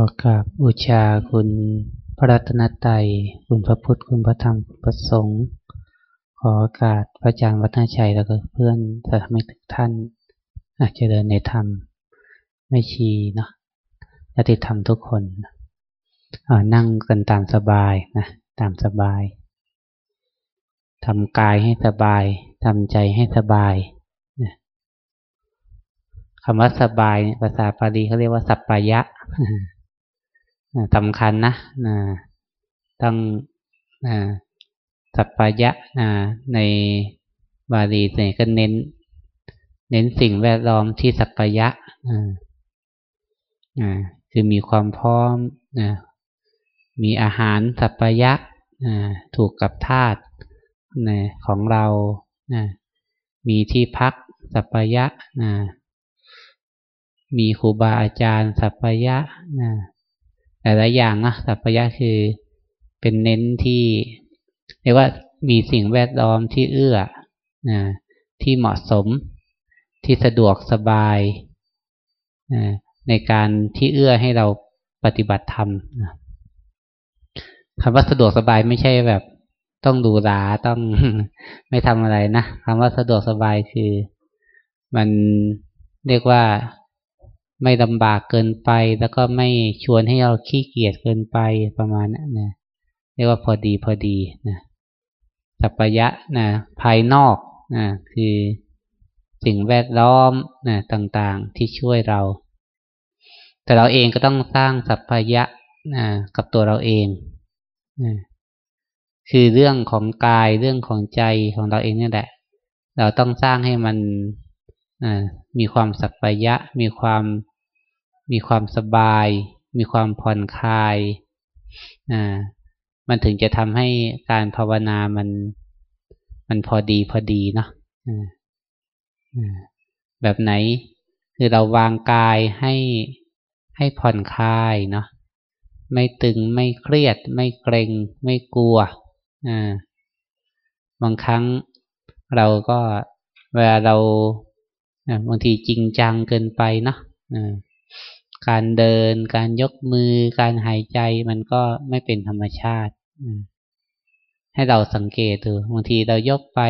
ขอกราบบูชาคุณพระรัตนตรัย คุณพระพุทธ คุณพระธรรม คุณพระสงฆ์ ขอโอกาสพระอาจารย์วัฒนชัยแล้วก็เพื่อนสาธมิกทุกท่านอาจจะเดินในธรรม ไม่ชีเนาะญาติธรรมทุกคน นั่งกันตามสบายนะ ตามสบาย ทำกายให้สบาย ทำใจให้สบายคำว่าสบายภาษาปาลีเขาเรียกว่าสัปปายะ สำคัญนะต้องสัปปายะในบาลีเนี่ยก็เน้น เน้นสิ่งแวดล้อมที่สัปปายะคือมีความพร้อมมีอาหารสัปปายะถูกกับธาตุของเรามีที่พักสัปปายะมีครูบาอาจารย์สัพพยะนะ แต่ละอย่างนะสัพพยะคือเป็นเน้นที่เรียกว่ามีสิ่งแวดล้อมที่เอื้อนะที่เหมาะสม ที่สะดวกสบายนะในการที่เอื้อให้เราปฏิบัติธรรมนะคำว่าสะดวกสบายไม่ใช่แบบ ต้องดูแลต้องไม่ทำอะไรนะคำว่าสะดวกสบายคือ มันเรียกว่า ไม่ลำบากเกินไป แล้วก็ไม่ชวนให้เราขี้เกียจเกินไปประมาณนั้นนะเรียกว่าพอดีพอดีนะสัพยะนะภายนอกนะคือสิ่งแวดล้อมนะต่างๆที่ช่วยเรา แต่เราเองก็ต้องสร้างสัพยะนะกับตัวเราเองนะคือเรื่องของกายเรื่องของใจของเราเองนี่แหละ เราต้องสร้างให้มันมีความสัพยะ มีความ มีความสบาย มีความผ่อนคลายอ่ามันถึงจะทำให้การภาวนามัน มันพอดีพอดีเนาะแบบไหน คือเราวางกายให้ให้ผ่อนคลายเนาะไม่ตึงไม่เครียด ไม่เกรงไม่กลัวอ่าบางครั้งเราก็เวลาเราบางทีจริงจังเกินไปเนาะ การเดิน การยกมือ การหายใจมันก็ไม่เป็นธรรมชาติ ให้เราสังเกตดูบางทีเรายกไป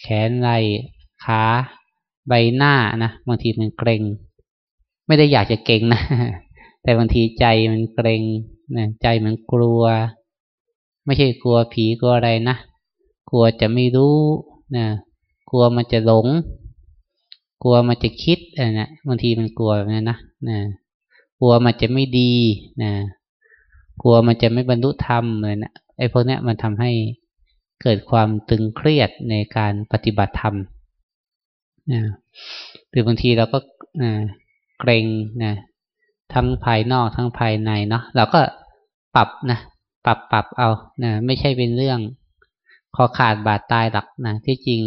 แขนไหล่ขาใบหน้านะบางทีมันเกรงไม่ได้อยากจะเก่งนะ แต่บางทีใจมันเกรงนะใจมันกลัว ไม่ใช่กลัวผีกลัวอะไรนะ กลัวจะไม่รู้นะกลัวมันจะหลง กลัวมันจะคิดอะไรนะบางทีมันกลัวแบบนั้นนะนะกลัวมันจะไม่ดีนะกลัวมันจะไม่บรรลุธรรมเลยนะไอ้พวกเนี้ยมันทำให้เกิดความตึงเครียดในการปฏิบัติธรรมนะหรือบางทีเราก็นะเกรงนะทั้งภายนอกทั้งภายในเนาะเราก็ปรับนะปรับปรับเอานะไม่ใช่เป็นเรื่องคอขาดบาดตายหลักนะที่จริง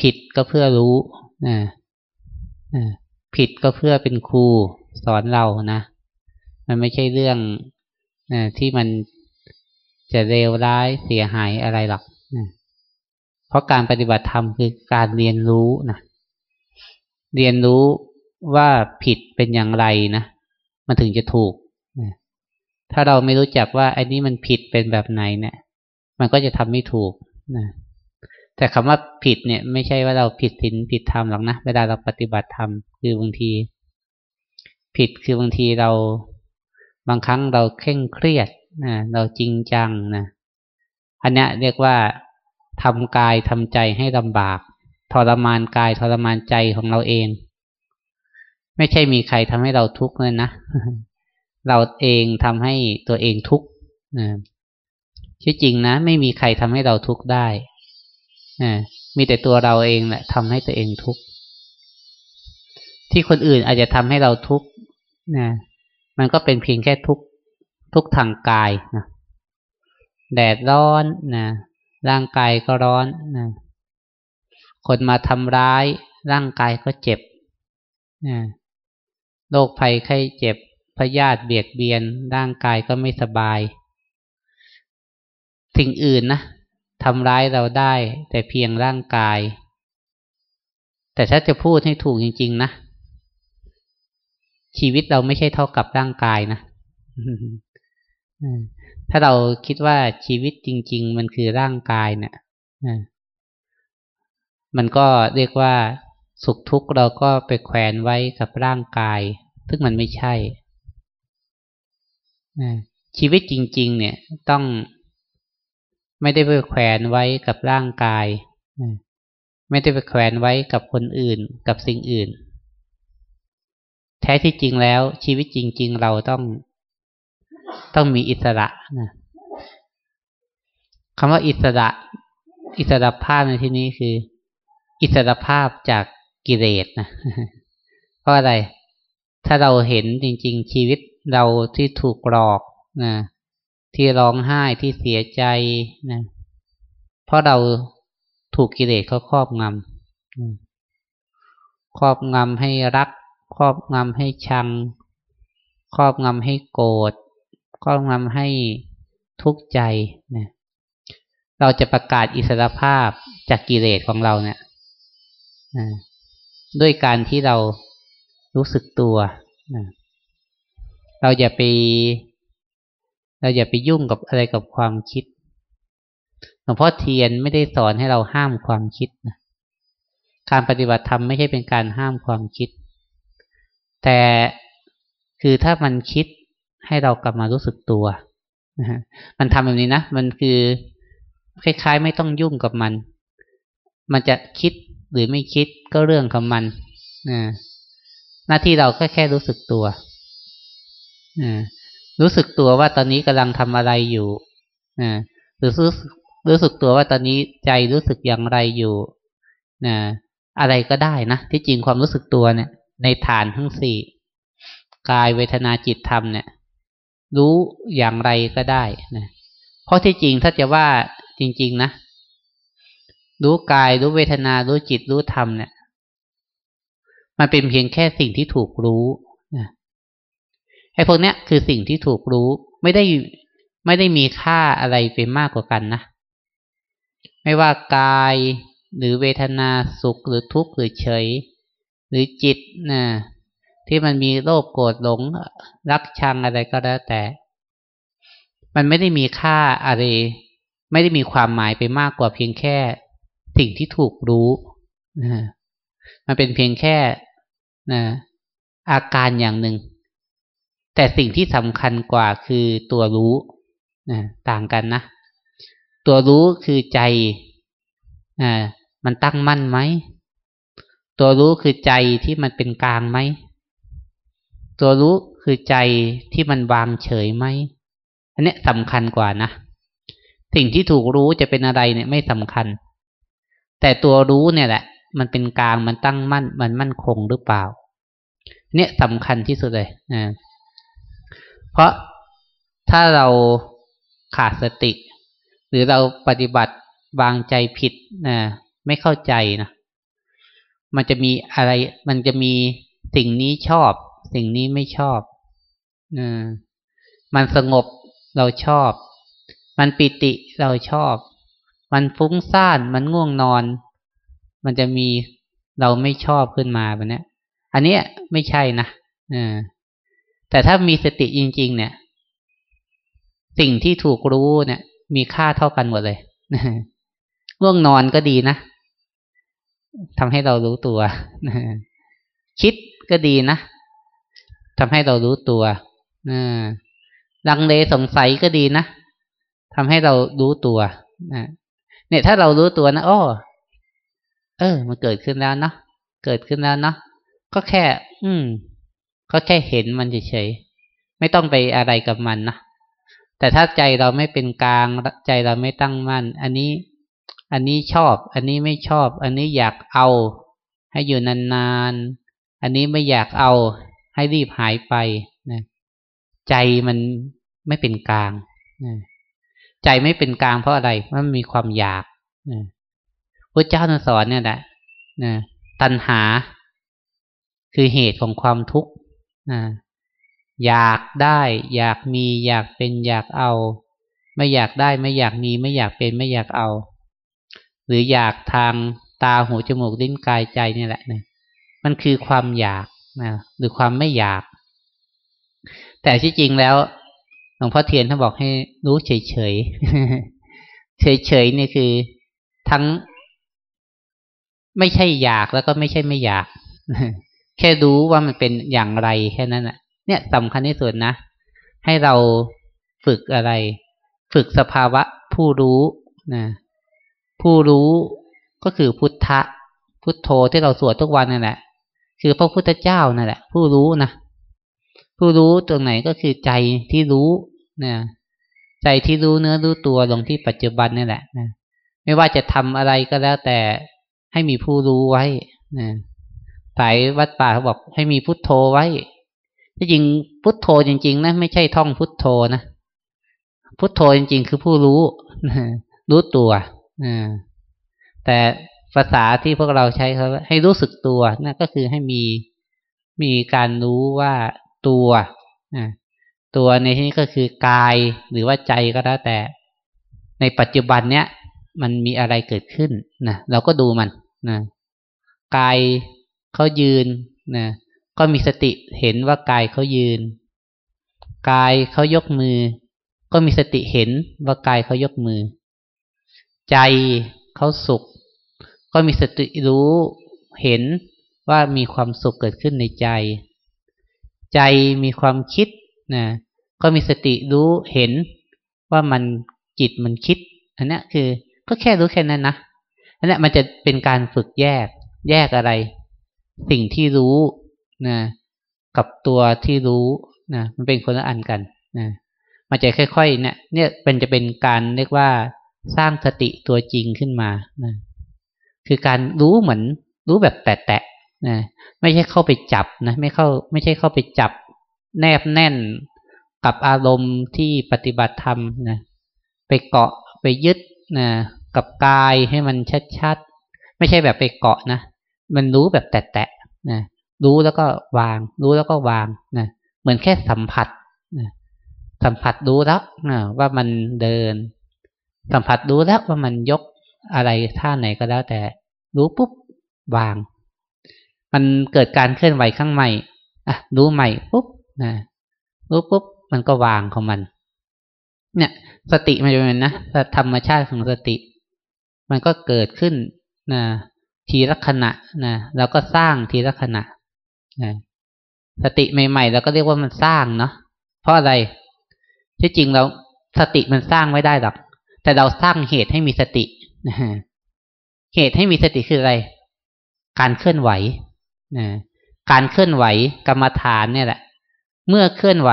ผิดก็เพื่อรู้ นะผิดก็เพื่อเป็นครูสอนเรานะ มันไม่ใช่เรื่องนะที่มันจะเลวร้ายเสียหายอะไรหรอกนะเพราะการปฏิบัติธรรมคือการเรียนรู้นะเรียนรู้ว่าผิดเป็นอย่างไรนะ มันถึงจะถูกนะถ้าเราไม่รู้จักว่าไอ้นี้มันผิดเป็นแบบไหนเนะี่ย มันก็จะทำไม่ถูกนะ แต่คำว่าผิดเนี่ย ไม่ใช่ว่าเราผิดศีลผิดธรรมหรอกนะ เวลาเราปฏิบัติธรรมคือบางที ผิดคือบางทีเราบางครั้งเราเคร่งเครียดนะเราจริงจังนะอันนี้เรียกว่าทำกายทำใจให้ลำบาก ทรมานกายทรมานใจของเราเอง ไม่ใช่มีใครทำให้เราทุกข์เลยนะเราเองทำให้ตัวเองทุกข์นะที่จริงนะ ไม่มีใครทำให้เราทุกข์ได้ มีแต่ตัวเราเองแหละทำให้ตัวเองทุกข์ที่คนอื่นอาจจะทำให้เราทุกข์นะมันก็เป็นเพียงแค่ทุกข์ทุกทางกายนะแดดร้อนนะร่างกายก็ร้อนนะคนมาทำร้าย ร่างกายก็เจ็บนะโรคภัยไข้เจ็บพยาธิเบียดเบียน ร่างกายก็ไม่สบาย สิ่งอื่นนะ ทำร้ายเราได้ แต่เพียงร่างกาย แต่ถ้าจะพูดให้ถูกจริง ๆ นะ ชีวิตเราไม่ใช่เท่ากับร่างกายนะถ้าเราคิดว่าชีวิตจริง ๆ มันคือร่างกายเนี่ยมันก็เรียกว่าสุขทุกข์เราก็ไปแขวนไว้กับร่างกาย ซึ่งมันไม่ใช่ชีวิตจริง ๆ เนี่ยต้อง ไม่ได้ไปแขวนไว้กับร่างกาย ไม่ได้ไปแขวนไว้กับคนอื่น กับสิ่งอื่น แท้ที่จริงแล้วชีวิตจริง ๆ เราต้องต้องมีอิสระนะคำว่าอิสระ อิสระภาพในที่นี้คือ อิสระภาพจากกิเลสนะเพราะอะไร ถ้าเราเห็นจริง ๆ ชีวิตเราที่ถูกหลอกนะ ที่ร้องไห้ที่เสียใจนะเพราะเราถูกกิเลสเขาครอบงำครอบงำให้รัก ครอบงำให้ชัง ครอบงำให้โกรธครอบงำให้ทุกข์ใจนะเราจะประกาศอิสรภาพจากกิเลสของเราเนี่ยด้วยการที่เรารู้สึกตัวนะเราอย่าไป เราอย่าไปยุ่งกับอะไรกับความคิดหลวงพ่อเทียนไม่ได้สอนให้เราห้ามความคิดนะการปฏิบัติธรรมไม่ใช่เป็นการห้ามความคิด แต่คือถ้ามันคิดให้เรากลับมารู้สึกตัวนะฮะมันทำแบบนี้นะมันคือคล้ายๆ ไม่ต้องยุ่งกับมัน มันจะคิดหรือไม่คิดก็เรื่องของมันนะหน้าที่เราแค่แค่รู้สึกตัวนะ รู้สึกตัวว่าตอนนี้กำลังทำอะไรอยู่นะหรือรู้รู้สึกตัวว่าตอนนี้ใจรู้สึกอย่างไรอยู่นะอะไรก็ได้นะที่จริงความรู้สึกตัวเนี่ย ในฐานทั้งสี่กายเวทนาจิตธรรมเนี่ย รู้อย่างไรก็ได้นะเพราะที่จริงถ้าจะว่าจริง ๆ นะรู้กายรู้เวทนารู้จิตรู้ธรรมเนี่ย มันเป็นเพียงแค่สิ่งที่ถูกรู้นะ ไอ้พวกเนี้ยคือสิ่งที่ถูกรู้ไม่ได้ไม่ได้มีค่าอะไรไปมากกว่ากันนะ ไม่ว่ากายหรือเวทนาสุขหรือทุกข์หรือเฉย หรือจิตนะที่มันมีโลภโกรธหลงรักชังอะไรก็แล้วแต่ มันไม่ได้มีค่าอะไร ไม่ได้มีความหมายไปมากกว่าเพียงแค่ สิ่งที่ถูกรู้นะมันเป็นเพียงแค่นะอาการอย่างหนึ่ง แต่สิ่งที่สำคัญกว่าคือตัวรู้นะต่างกันนะ ตัวรู้คือใจอ่ามันตั้งมั่นไหม ตัวรู้คือใจที่มันเป็นกลางไหม ตัวรู้คือใจที่มันวางเฉยไหม อันนี้สำคัญกว่านะ สิ่งที่ถูกรู้จะเป็นอะไรเนี่ยไม่สำคัญ แต่ตัวรู้เนี่ยแหละ มันเป็นกลางมันตั้งมั่น มันมั่นคงหรือเปล่า เนี่ยสำคัญที่สุดเลยนะ เพราะถ้าเราขาดสติ หรือเราปฏิบัติวางใจผิดนะไม่เข้าใจนะมันจะมีอะไร มันจะมีสิ่งนี้ชอบ สิ่งนี้ไม่ชอบนะมันสงบเราชอบ มันปิติเราชอบ มันฟุ้งซ่าน มันง่วงนอน มันจะมีเราไม่ชอบขึ้นมาแบบนี้อันนี้ไม่ใช่นะ แต่ถ้ามีสติจริง ๆ เนี่ย สิ่งที่ถูกรู้เนี่ย มีค่าเท่ากันหมดเลยง่วงนอนก็ดีนะทำให้เรารู้ตัวคิดก็ดีนะทำให้เรารู้ตัวลังเลสงสัยก็ดีนะทำให้เรารู้ตัวเนี่ย ถ้าเรารู้ตัวนะโอ้เออ มันเกิดขึ้นแล้วเนาะเกิดขึ้นแล้วเนาะก็แค่ อืม ก็แค่เห็นมันเฉยๆไม่ต้องไปอะไรกับมันนะแต่ถ้าใจเราไม่เป็นกลางใจเราไม่ตั้งมั่น อันนี้ อันนี้ชอบ อันนี้ไม่ชอบ อันนี้อยากเอา ให้อยู่นานๆ อันนี้ไม่อยากเอา ให้รีบหายไปนะใจมันไม่เป็นกลางนะใจไม่เป็นกลางเพราะอะไรมันมีความอยากนะพระเจ้าสอนเนี่ยแหละนะตัณหา คือเหตุของความทุกข์ นะอยากได้ อยากมี อยากเป็นอยากเอา ไม่อยากได้ไม่อยากมีไม่อยากเป็นไม่อยากเอา หรืออยากทางตาหูจมูกลิ้นกายใจนี่แหละนะมันคือความอยากนะหรือความไม่อยาก แต่ที่จริงแล้วหลวงพ่อเทียนท่านบอกให้รู้เฉยเฉยเฉยเฉยนี่คือทั้ง ไม่ใช่อยากแล้วก็ไม่ใช่ไม่อยาก แค่รู้ว่ามันเป็นอย่างไรแค่นั้นแหะเนี่ยสำคัญที่สุดนะ ให้เราฝึกอะไร ฝึกสภาวะผู้รู้นะผู้รู้ก็คือพุทธะ พุทโธที่เราสวดทุกวันนั่นแหละ คือพระพุทธเจ้านั่นแหละ ผู้รู้นะผู้รู้ตรงไหนก็คือใจที่รู้นะใจที่รู้เนื้อรู้ตัวลงที่ปัจจุบันนี่แหละนะไม่ว่าจะทำอะไรก็แล้วแต่ให้มีผู้รู้ไว้นะ สายวัดป่าเขาบอกให้มีพุทโธไว้ที่จริงพุทโธจริง ๆนะไม่ใช่ท่องพุทโธนะพุทโธจริง ๆ คือผู้รู้รู้ตัวแต่ภาษาที่พวกเราใช้เขาให้รู้สึกตัวนั่นก็คือให้มีมีการรู้ว่าตัวตัวในที่นี้ก็คือกายหรือว่าใจก็แล้วแต่ ในปัจจุบันเนี้ยมันมีอะไรเกิดขึ้นนะเราก็ดูมันนะกาย เขายืนนะก็มีสติเห็นว่ากายเขายืน กายเขายกมือ ก็มีสติเห็นว่ากายเขายกมือ ใจเขาสุข ก็มีสติรู้เห็นว่ามีความสุขเกิดขึ้นในใจ ใจมีความคิดนะก็มีสติรู้เห็นว่ามันจิตมันคิด อันนี้คือก็แค่รู้แค่นั้นนะอันนี้มันจะเป็นการฝึกแยก แยกอะไร สิ่งที่รู้นะกับตัวที่รู้นะมันเป็นคนละอันกันนะมันจะค่อยๆ เนี่ย เนี่ยเป็นจะเป็นการเรียกว่าสร้างสติตัวจริงขึ้นมานะคือการรู้เหมือนรู้แบบแตะๆนะไม่ใช่เข้าไปจับนะไม่เข้า ไม่ใช่เข้าไปจับ แนบแน่นกับอารมณ์ที่ปฏิบัติธรรมนะไปเกาะไปยึดนะกับกายให้มันชัดๆ ไม่ใช่แบบไปเกาะนะ มันรู้แบบแตะๆนะรู้แล้วก็วาง รู้แล้วก็วางนะเหมือนแค่สัมผัสนะสัมผัสรู้แล้วนะว่ามันเดิน สัมผัสรู้แล้วว่ามันยกอะไรท่าไหนก็แล้วแต่ รู้ปุ๊บวาง มันเกิดการเคลื่อนไหวข้างใหม่อะรู้ใหม่ปุ๊บนะรู้ปุ๊บมันก็วางของมัน เนี่ย สติมันจะเป็นนะธรรมชาติของสติ มันก็เกิดขึ้นนะ ทีละขณะนะแล้วก็สร้างทีละขณะนะสติใหม่ๆเราก็เรียกว่ามันสร้างเนาะเพราะอะไรที่จริงเราสติมันสร้างไม่ได้หรอกแต่เราสร้างเหตุให้มีสติเหตุให้มีสติคืออะไร การเคลื่อนไหวนะการเคลื่อนไหวกรรมฐานเนี่ยแหละ เมื่อเคลื่อนไหว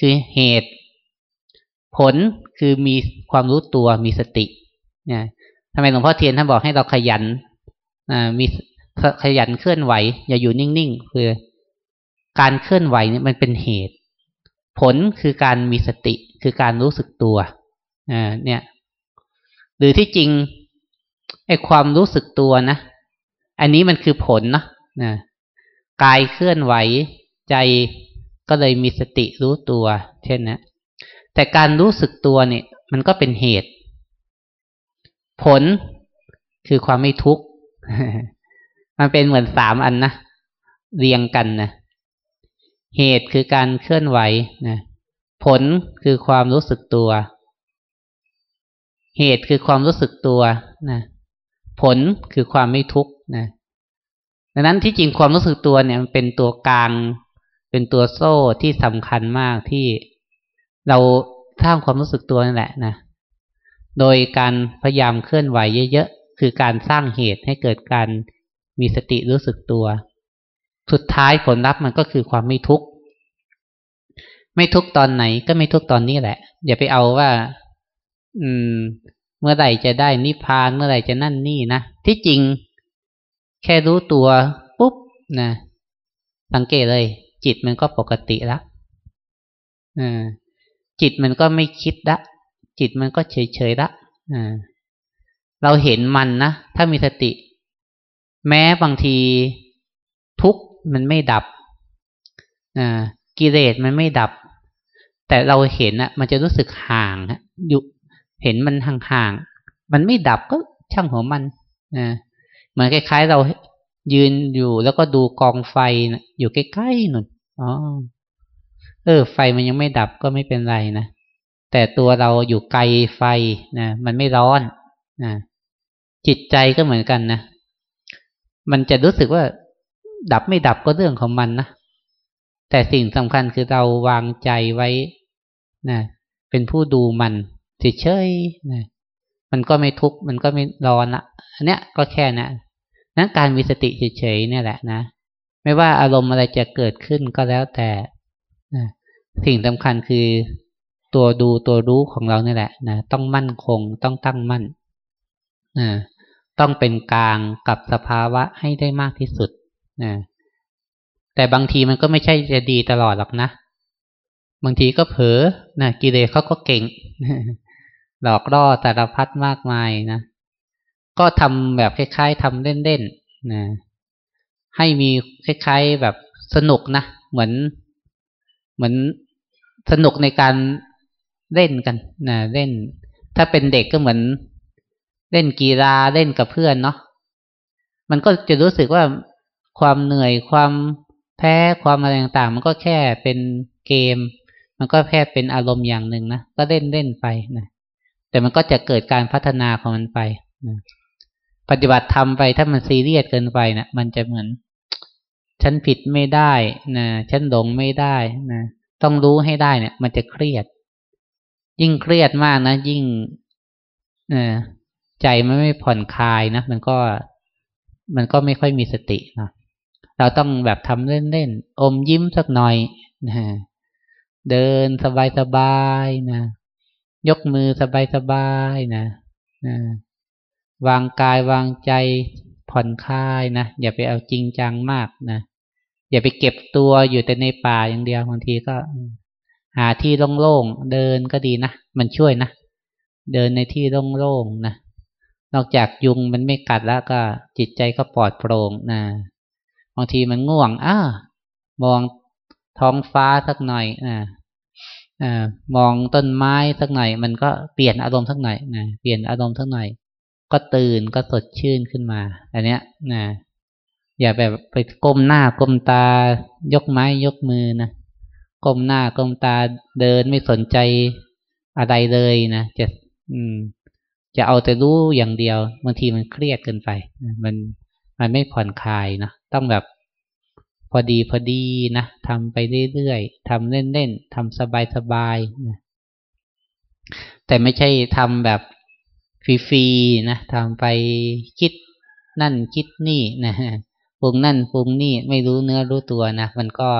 คือเหตุ ผลคือมีความรู้ตัวมีสติเนี่ยทำไมหลวงพ่อเทียนท่านบอกให้เราขยัน มีขยันเคลื่อนไหว อย่าอยู่นิ่งๆคือการเคลื่อนไหวเนี่ยมันเป็นเหตุ ผลคือการมีสติคือการรู้สึกตัวเนี่ย หรือที่จริงไอ้ความรู้สึกตัวนะอันนี้มันคือผลนะนะกายเคลื่อนไหวใจก็เลยมีสติรู้ตัว เช่นนะแต่การรู้สึกตัวเนี่ย มันก็เป็นเหตุ ผลคือความไม่ทุกข์ มันเป็นเหมือนสามอันนะเรียงกันนะเหตุคือการเคลื่อนไหวนะผลคือความรู้สึกตัว เหตุคือความรู้สึกตัวนะผลคือความไม่ทุกข์นะดังนั้นที่จริงความรู้สึกตัวเนี่ยมันเป็นตัวกลาง เป็นตัวโซ่ที่สำคัญมากที่เราสร้างความรู้สึกตัวนั่นแหละนะโดยการพยายามเคลื่อนไหวเยอะ คือการสร้างเหตุให้เกิดการมีสติรู้สึกตัว สุดท้ายผลลัพธ์มันก็คือความไม่ทุกข์ ไม่ทุกข์ตอนไหนก็ไม่ทุกข์ตอนนี้แหละ อย่าไปเอาว่า อืม เมื่อไหร่จะได้นิพพานเมื่อไหร่จะนั่นนี่นะที่จริง แค่รู้ตัวปุ๊บนะสังเกตเลย จิตมันก็ปกติล้วจิตมันก็ไม่คิดละจิตมันก็เฉยเฉยละ เราเห็นมันนะ ถ้ามีสติ แม้บางทีทุกมันไม่ดับกิเลสมันไม่ดับ แต่เราเห็นอะมันจะรู้สึกห่างอยู่เห็นมันห่างๆมันไม่ดับก็ช่างหัวมันเหมือนคล้ายๆ เรายืนอยู่แล้วก็ดูกองไฟนะอยู่ใกล้ๆหนุนอ๋อเออ ไฟมันยังไม่ดับก็ไม่เป็นไรนะแต่ตัวเราอยู่ไกลไฟนะมันไม่ร้อนนะ จิตใจก็เหมือนกันนะ มันจะรู้สึกว่า ดับไม่ดับก็เรื่องของมันนะ แต่สิ่งสำคัญคือเราวางใจไว้นะเป็นผู้ดูมันเฉยๆนะมันก็ไม่ทุกข์มันก็ไม่ร้อนละอันเนี้ยก็แค่นะนั้นการมีสติเฉยๆเนี่ยแหละนะ ไม่ว่าอารมณ์อะไรจะเกิดขึ้นก็แล้วแต่นะสิ่งสำคัญคือตัวดูตัวรู้ของเราเนี่ยแหละนะต้องมั่นคงต้องตั้งมั่น ต้องเป็นกลางกับสภาวะให้ได้มากที่สุดนะแต่บางทีมันก็ไม่ใช่จะดีตลอดหรอกนะ บางทีก็เผลอนะกิเลสเขาก็เก่ง หลอกล่อสารพัดมากมายนะ ก็ทำแบบคล้ายๆทำเล่นๆนะให้มีคล้ายๆแบบสนุกนะ เหมือน เหมือนสนุกในการเล่นกันนะเล่น ถ้าเป็นเด็กก็เหมือน เล่นกีฬาเล่นกับเพื่อนเนาะมันก็จะรู้สึกว่าความเหนื่อยความแพ้ความอะไรต่างๆ มันก็แค่เป็นเกม มันก็แค่เป็นอารมณ์อย่างหนึ่งนะก็เล่นเล่นไปนะแต่มันก็จะเกิดการพัฒนาของมันไปนะปฏิบัติทำไปถ้ามันซีเรียสเกินไปนะมันจะเหมือน ฉันผิดไม่ได้นะฉันหลงไม่ได้นะต้องรู้ให้ได้เนี่ย มันจะเครียด ยิ่งเครียดมากนะยิ่ง ใจมันไม่ผ่อนคลายนะ มันก็มันก็ไม่ค่อยมีสตินะเราต้องแบบทำเล่นๆอมยิ้มสักหน่อยนะเดินสบายๆนะยกมือสบายๆนะนะวางกายวางใจผ่อนคลายนะอย่าไปเอาจริงจังมากนะอย่าไปเก็บตัวอยู่แต่ในป่าอย่างเดียวบางทีก็ หาที่โล่งๆเดินก็ดีนะมันช่วยนะเดินในที่โล่งๆนะ นอกจากยุงมันไม่กัดแล้วก็จิตใจก็ปลอดโปร่งนะบางทีมันง่วงอ้ามองท้องฟ้าสักหน่อยนะอ่ามองต้นไม้สักหน่อย มันก็เปลี่ยนอารมณ์สักหน่อยนะเปลี่ยนอารมณ์สักหน่อย ก็ตื่นก็สดชื่นขึ้นมา อันเนี้ยนะอย่าแบบไปก้มหน้าก้มตายกไม้ยกมือนะก้มหน้าก้มตาเดินไม่สนใจอะไรเลยนะจะ อืม จะเอาแต่รู้อย่างเดียวบางทีมันเครียดเกินไปมันมันไม่ผ่อนคลายนะต้องแบบพอดีพอดีนะทำไปเรื่อยๆทำเล่นๆทำสบายๆแต่ไม่ใช่ทำแบบฟรีๆนะทำไปคิดนั่นคิดนี่นะปรุงนั่นปรุงนี่ไม่รู้เนื้อรู้ตัวนะมันก็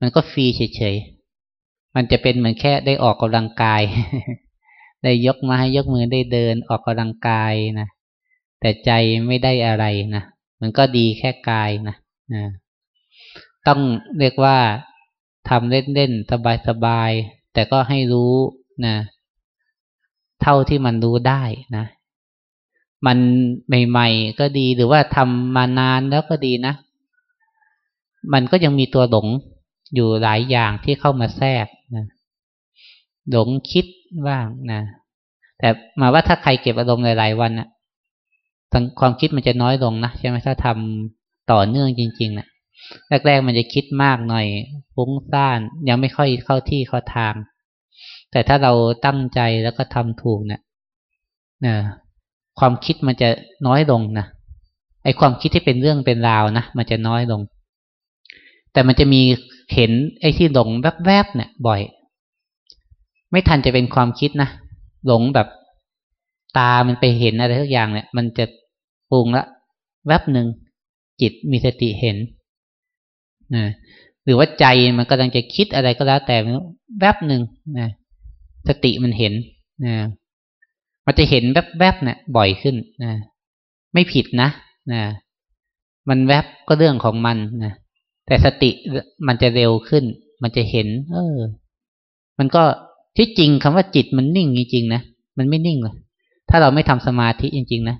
มันก็ฟรีเฉยๆมันจะเป็นเหมือนแค่ได้ออกกำลังกาย ได้ยกมาให้ยกมือได้เดินออกกำลังกายนะ แต่ใจไม่ได้อะไรนะ มันก็ดีแค่กายนะนะต้องเรียกว่าทำเล่นๆสบายๆแต่ก็ให้รู้นะ เท่าที่มันรู้ได้นะ มันใหม่ๆก็ดีหรือว่าทำมานานแล้วก็ดีนะ มันก็ยังมีตัวหลงอยู่หลายอย่างที่เข้ามาแทรกนะหลงคิด บ้างนะ แต่มาว่าถ้าใครเก็บอารมณ์หลายๆวันนะความคิดมันจะน้อยลงนะใช่ไหมถ้าทำต่อเนื่องจริงๆนะแรกๆมันจะคิดมากหน่อยฟุ้งซ่าน ยังไม่ค่อยเข้าที่เข้าทาง แต่ถ้าเราตั้งใจแล้วก็ทำถูกเนะี่ยความคิดมันจะน้อยลงนะไอความคิดที่เป็นเรื่องเป็นราวนะมันจะน้อยลง แต่มันจะมีเห็นไอ้ที่หลงแวบๆเนี่ยบ่อย ไม่ทันจะเป็นความคิดนะหลงแบบตามันไปเห็นอะไรทุกอย่างเนี่ย มันจะปรุงละแวบหนึ่งจิตมีสติเห็นนะหรือว่าใจมันกำลังจะคิดอะไรก็แล้วแต่แวบหนึ่งนะสติมันเห็นนะมันจะเห็นแวบๆเนี่ยบ่อยขึ้นนะไม่ผิดนะนะมันแวบก็เรื่องของมันนะแต่สติมันจะเร็วขึ้น มันจะเห็น เออ มันก็ ที่จริงคำว่าจิตมันนิ่งจริงๆนะมันไม่นิ่งเลยถ้าเราไม่ทำสมาธิจริง ๆ นะ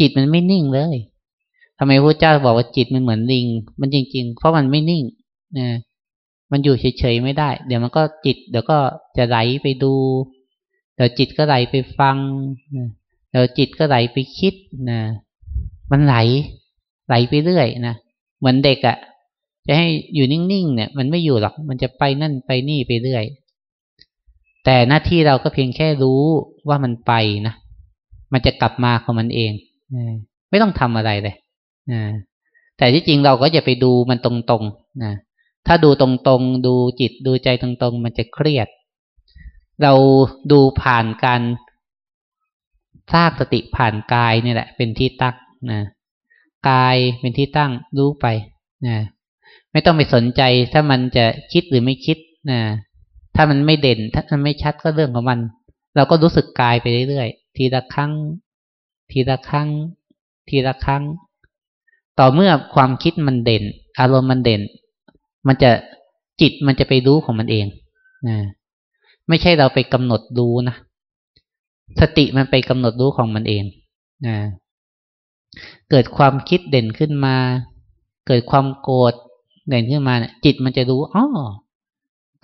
จิตมันไม่นิ่งเลยทำไมพระเจ้าบอกว่าจิตมันเหมือนลิง มันจริง ๆ เพราะมันไม่นิ่งนะมันอยู่เฉยๆไม่ได้ เดี๋ยวมันก็จิต เดี๋ยวก็จะไหลไปดู เดี๋ยวจิตก็ไหลไปฟังเดี๋ยวจิตก็ไหลไปคิดนะมันไหล ไหลไปเรื่อยนะเหมือนเด็กอะ่ะ จะให้อยู่นิ่งๆเนี่ย มันไม่อยู่หรอก มันจะไปนั่นไปนี่ไปเรื่อย แต่หน้าที่เราก็เพียงแค่รู้ว่ามันไปนะ มันจะกลับมาของมันเองไม่ต้องทำอะไรเลยแต่ที่จริงเราก็จะไปดูมันตรงๆนะถ้าดูตรงๆ ดูจิตดูใจตรงๆ มันจะเครียด เราดูผ่านการสร้างสติผ่านกายนี่แหละ เป็นที่ตั้งนะกายเป็นที่ตั้งรู้ไปนะไม่ต้องไปสนใจถ้ามันจะคิดหรือไม่คิดนะ ถ้ามันไม่เด่น ถ้ามันไม่ชัดก็เรื่องของมัน เราก็รู้สึกกายไปเรื่อยๆ ทีละครั้ง ทีละครั้ง ทีละครั้ง ต่อเมื่อความคิดมันเด่น อารมณ์มันเด่น มันจะจิตมันจะไปรู้ของมันเองนะไม่ใช่เราไปกำหนดดูนะ สติมันไปกำหนดรู้ของมันเองนะเกิดความคิดเด่นขึ้นมา เกิดความโกรธเด่นขึ้นมาเนี่ยจิตมันจะรู้อ๋อ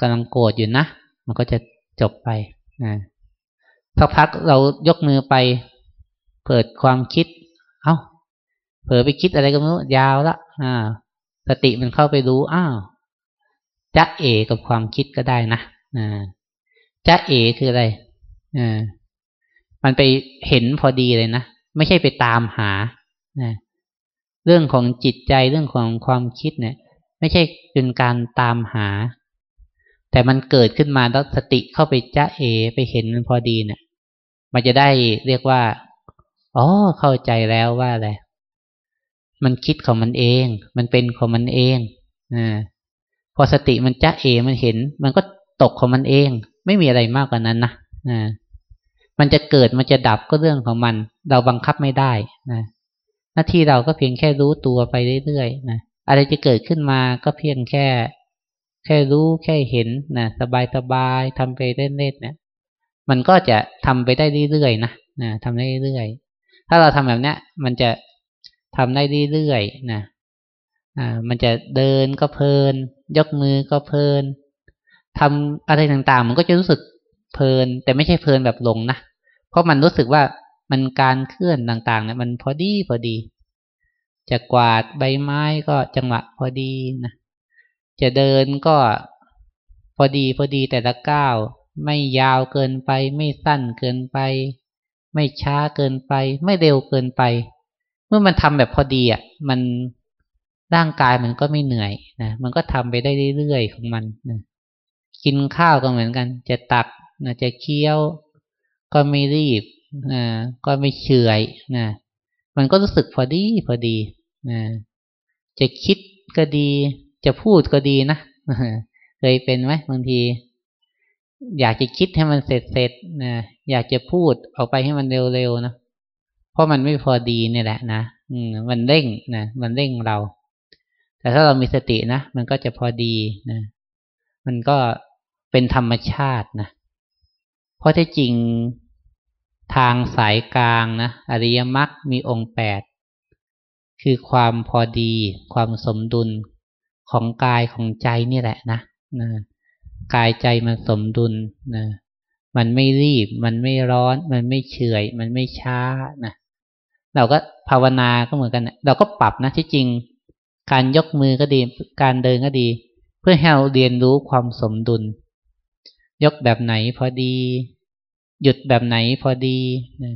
กำลังโกรธอยู่นะ มันก็จะจบไปนะสักพักเรายกมือไปเปิดความคิด เอา้า เผลอไปคิดอะไรก็ไม่รู้ยาวละอ่า สติมันเข้าไปรู้อ้าวจะเอกับความคิดก็ได้นะอ่าจะเอคืออะไรอ่ามันไปเห็นพอดีเลยนะไม่ใช่ไปตามหานะเรื่องของจิตใจเรื่องของความคิดเนี่ย ไม่ใช่เป็นการตามหา แต่มันเกิดขึ้นมาแล้วสติเข้าไปจ้าเอ ไปเห็นมันพอดีเนี่ย มันจะได้เรียกว่า อ๋อ เข้าใจแล้วว่าอะไร มันคิดของมันเอง มันเป็นของมันเองอ่าพอสติมันจ้าเอ มันเห็น มันก็ตกของมันเอง ไม่มีอะไรมากกว่านั้นนะอ่ามันจะเกิดมันจะดับก็เรื่องของมัน เราบังคับไม่ได้นะหน้าที่เราก็เพียงแค่รู้ตัวไปเรื่อยๆนะอะไรจะเกิดขึ้นมาก็เพียงแค่ แค่รู้แค่เห็นนะสบายๆทำไปเล่นๆเนี่ยมันก็จะทำไปได้เรื่อยๆนะนะทำได้เรื่อยๆถ้าเราทำแบบเนี้ย มันจะทำได้เรื่อยๆนะอ่ามันจะเดินก็เพลิน ยกมือก็เพลินทำอะไรต่างๆ มันก็จะรู้สึกเพลิน แต่ไม่ใช่เพลินแบบหลงนะเพราะมันรู้สึกว่ามันการเคลื่อนต่างๆเนี่ยมันพอดีพอดี จะกวาดใบไม้ก็จังหวะพอดีนะ จะเดินก็พอดีพอดีแต่ละก้าว ไม่ยาวเกินไป ไม่สั้นเกินไป ไม่ช้าเกินไป ไม่เร็วเกินไป เมื่อมันทำแบบพอดีอะ มันร่างกายมันก็ไม่เหนื่อยนะมันก็ทำไปได้เรื่อยๆของมันนะกินข้าวก็เหมือนกัน จะตักนะจะเคี้ยว ก็ไม่รีบนะก็ไม่เฉยนะมันก็รู้สึกพอดีพอดีนะจะคิดก็ดี จะพูดก็ดีนะเคยเป็นไหมบางที อยากจะคิดให้มันเสร็จเสร็จนะอยากจะพูดออกไปให้มันเร็วๆนะเพราะมันไม่พอดีนี่แหละนะอืม มันเร่งนะมันเร่งเรา แต่ถ้าเรามีสตินะมันก็จะพอดีนะมันก็เป็นธรรมชาตินะเพราะที่จริงทางสายกลางนะอริยมรรคมีองค์แปดคือความพอดี ความสมดุล ของกายของใจนี่แหละนะนะกายใจมันสมดุลนะมันไม่รีบ มันไม่ร้อน มันไม่เฉยมันไม่ช้านะเราก็ภาวนาก็เหมือนกันเราก็ปรับนะที่จริง การยกมือก็ดี การเดินก็ดี เพื่อให้เราเรียนรู้ความสมดุล ยกแบบไหนพอดี หยุดแบบไหนพอดีนะ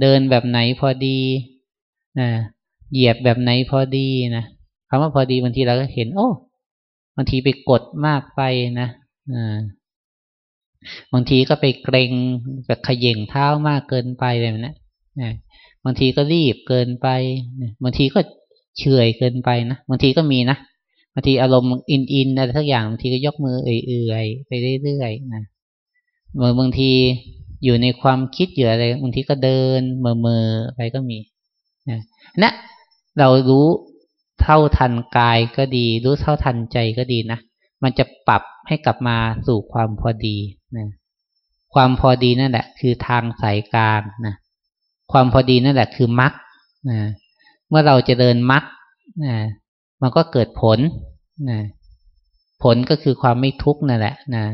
เดินแบบไหนพอดีนะเหยียบแบบไหนพอดีนะ คำว่าพอดีบางทีเราก็เห็น โอ้บางทีไปกดมากไปนะบางทีก็ไปเกรงแบบขย่งเท้ามากเกินไปแบบนั้นะบางทีก็รีบเกินไปบางทีก็เฉยเกินไปนะบางทีก็มีนะบางทีอารมณ์อินอินอะไรสักอย่างบางทีก็ยกมือเอื่อยๆไปเรื่อยๆนะบางทีอยู่ในความคิดอยู่อะไรบางทีก็เดินเมื่อเมอไปก็มีนะนะเรารู้ เท่าทันกายก็ดี รู้เท่าทันใจก็ดีนะ มันจะปรับให้กลับมาสู่ความพอดีนะความพอดีนั่นแหละ คือทางสายกลางนะความพอดีนั่นแหละคือมรรคนะเมื่อเราจะเดินมรรคนะมันก็เกิดผลนะผลก็คือความไม่ทุกข์นั่นแหละนะ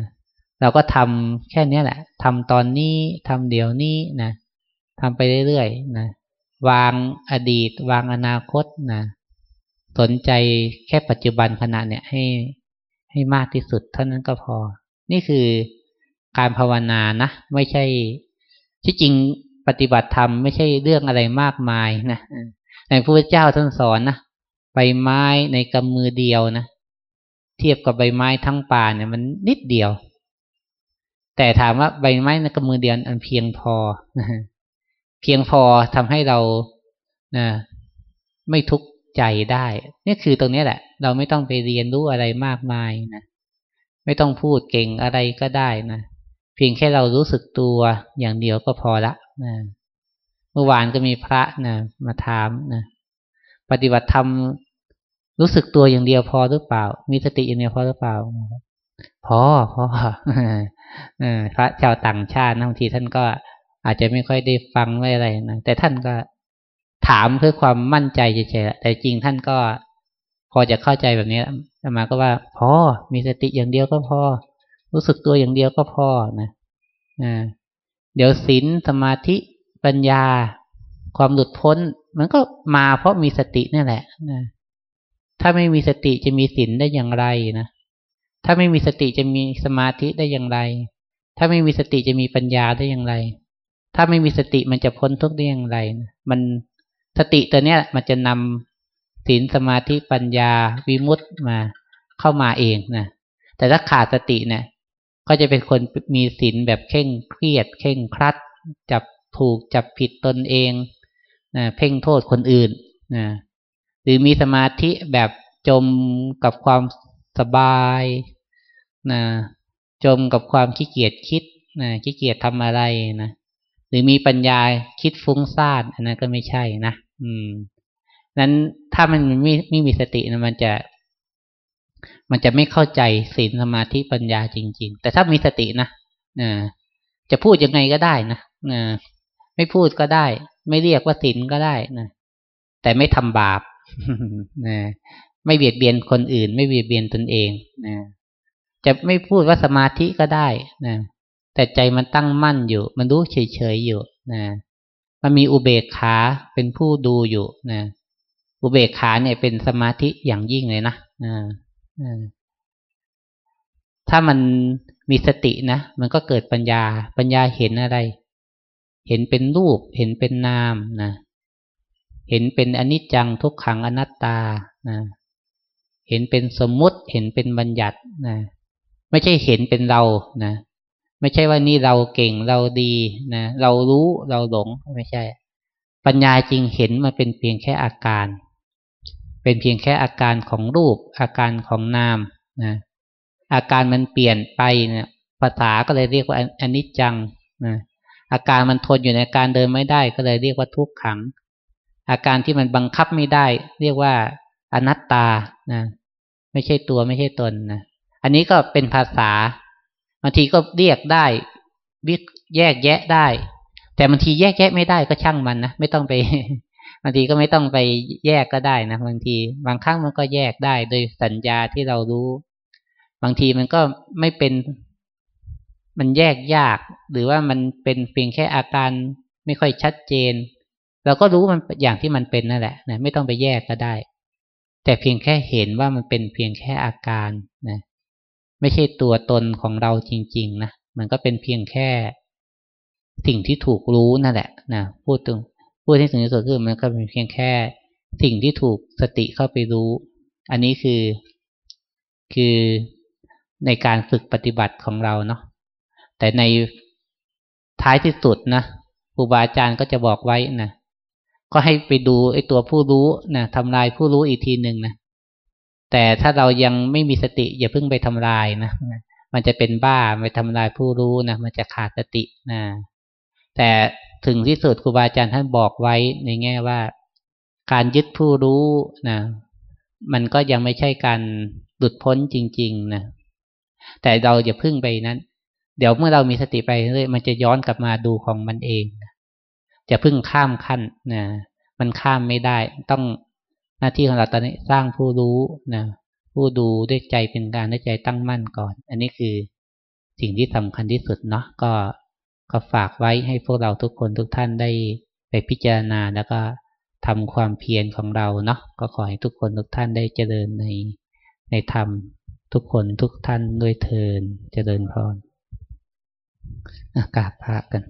เราก็ทำแค่นี้แหละทำตอนนี้ทำเดี๋ยวนี้นะทำไปเรื่อยๆนะวางอดีต วางอนาคตนะ สนใจแค่ปัจจุบันขณะเนี่ยให้ให้มากที่สุดเท่านั้นก็พอ นี่คือการภาวนานะ ไม่ใช่ที่จริงปฏิบัติธรรมไม่ใช่เรื่องอะไรมากมายนะในพระพุทธเจ้าท่านสอนนะใบไม้ในกำมือเดียวนะเทียบกับใบไม้ทั้งป่าเนี่ยมันนิดเดียว แต่ถามว่าใบไม้ในกำมือเดียวอันเพียงพอเพียงพอทำให้เรานะไม่ทุกข์ ใจได้นี่คือตรงนี้แหละ เราไม่ต้องไปเรียนรู้อะไรมากมายนะไม่ต้องพูดเก่งอะไรก็ได้นะเพียงแค่เรารู้สึกตัวอย่างเดียวก็พอละนะเมื่อวานก็มีพระนะมาถามนะปฏิบัติธรรมรู้สึกตัวอย่างเดียวพอหรือเปล่า มีสติอย่างเดียวพอหรือเปล่า พอพอพระชาวต่างชาติบางทีท่านก็อาจจะไม่ค่อยได้ฟังไม่อะไรนะแต่ท่านก็ ถามเพื่อความมั่นใจเฉยๆแต่จริงท่านก็พอจะเข้าใจแบบนี้แล้วมาก็ว่า พอมีสติอย่างเดียวก็พอ รู้สึกตัวอย่างเดียวก็พอนะเดี๋ยวศีลสมาธิปัญญา ความหลุดพ้น มันก็มาเพราะมีสตินี่แหละนะถ้าไม่มีสติจะมีศีลได้อย่างไรนะถ้าไม่มีสติจะมีสมาธิได้อย่างไร ถ้าไม่มีสติจะมีปัญญาได้อย่างไร ถ้าไม่มีสติมันจะพ้นทุกข์ได้อย่างไรนะมัน สติตัวเนี้ยมันจะนำศีลสมาธิปัญญาวิมุตต์มาเข้ามาเองนะแต่ถ้าขาดสติเนี่ย ก็จะเป็นคนมีศีลแบบเข่งเครียด เข่งครัด จับถูกจับผิดตนเองนะเพ่งโทษคนอื่นนะหรือมีสมาธิแบบจมกับความสบายนะจมกับความขี้เกียจคิดนะขี้เกียจทำอะไรนะหรือมีปัญญาคิดฟุ้งซ่านอันนั้นก็ไม่ใช่นะ อืมนั้นถ้ามันไม่ไม่มีสตินะมันจะ มันจะไม่เข้าใจศีลสมาธิปัญญาจริง ๆ แต่ถ้ามีสตินะนะจะพูดยังไงก็ได้นะนะไม่พูดก็ได้ ไม่เรียกว่าศีลก็ได้นะแต่ไม่ทำบาปนะไม่เบียดเบียนคนอื่น ไม่เบียดเบียนตนเองนะจะไม่พูดว่าสมาธิก็ได้นะแต่ใจมันตั้งมั่นอยู่ มันรู้เฉยๆอยู่นะ มันมีอุเบกขาเป็นผู้ดูอยู่นะอุเบกขาเนี่ยเป็นสมาธิอย่างยิ่งเลยนะถ้ามันมีสตินะ มันก็เกิดปัญญา ปัญญาเห็นอะไร เห็นเป็นรูป เห็นเป็นนามนะ เห็นเป็นอนิจจังทุกขังอนัตตานะเห็นเป็นสมมุติ เห็นเป็นบัญญัตินะ ไม่ใช่เห็นเป็นเรานะ ไม่ใช่ว่านี่เราเก่งเราดีนะเรารู้เราหลงไม่ใช่ ปัญญาจริงเห็นมาเป็นเพียงแค่อาการ เป็นเพียงแค่อาการของรูป อาการของนามนะอาการมันเปลี่ยนไปเนี่ยภาษาก็เลยเรียกว่าอนิจจังนะอาการมันทนอยู่ในการเดินไม่ได้ ก็เลยเรียกว่าทุกขัง อาการที่มันบังคับไม่ได้ เรียกว่าอนัตตานะไม่ใช่ตัวไม่ใช่ตนนะอันนี้ก็เป็นภาษา บางทีก็เรียกได้วิแยกแยะได้ แต่บางทีแยกแยะไม่ได้ก็ช่างมันนะไม่ต้องไปบางทีก็ไม่ต้องไปแยกก็ได้นะบางทีบางครั้งมันก็แยกได้โดยสัญญาที่เรารู้ บางทีมันก็ไม่เป็น มันแยกยาก หรือว่ามันเป็นเพียงแค่อาการไม่ค่อยชัดเจนเราก็รู้มันอย่างที่มันเป็นนั่นแหละนะไม่ต้องไปแยกก็ได้ แต่เพียงแค่เห็นว่ามันเป็นเพียงแค่อาการนะ ไม่ใช่ตัวตนของเราจริง ๆ นะ มันก็เป็นเพียงแค่สิ่งที่ถูกรู้นั่นแหละนะพูดตรงพูดที่ถึงที่สุดคือมันก็เป็นเพียงแค่สิ่งที่ถูกสติเข้าไปรู้ อันนี้คือคือในการฝึกปฏิบัติของเราเนาะแต่ในท้ายที่สุดนะครูบาอาจารย์ก็จะบอกไว้นะก็ให้ไปดูไอ้ตัวผู้รู้นะทำลายผู้รู้อีกทีหนึ่งนะ แต่ถ้าเรายังไม่มีสติอย่าเพิ่งไปทำลายนะ มันจะเป็นบ้าไปทำลายผู้รู้นะ มันจะขาดสตินะ แต่ถึงที่สุดครูบาอาจารย์ท่านบอกไว้ในแง่ว่า การยึดผู้รู้นะ มันก็ยังไม่ใช่การหลุดพ้นจริง ๆนะ แต่เราอย่าพึ่งไปนั้น เดี๋ยวเมื่อเรามีสติไปเรื่อยมันจะย้อนกลับมาดูของมันเองจะพึ่งข้ามขั้นนะ มันข้ามไม่ได้ ต้อง หน้าที่ของเราตอนนี้สร้างผู้รู้นะผู้ดูด้วยใจเป็นกลางด้วยใจตั้งมั่นก่อน อันนี้คือสิ่งที่สำคัญที่สุดเนาะก็ก็ฝากไว้ให้พวกเราทุกคนทุกท่านได้ไปพิจารณาแล้วก็ทำความเพียรของเราเนาะก็ขอให้ทุกคนทุกท่านได้เจริญในในธรรมทุกคนทุกท่านด้วยเทินเจริญพรอากาศพระกัน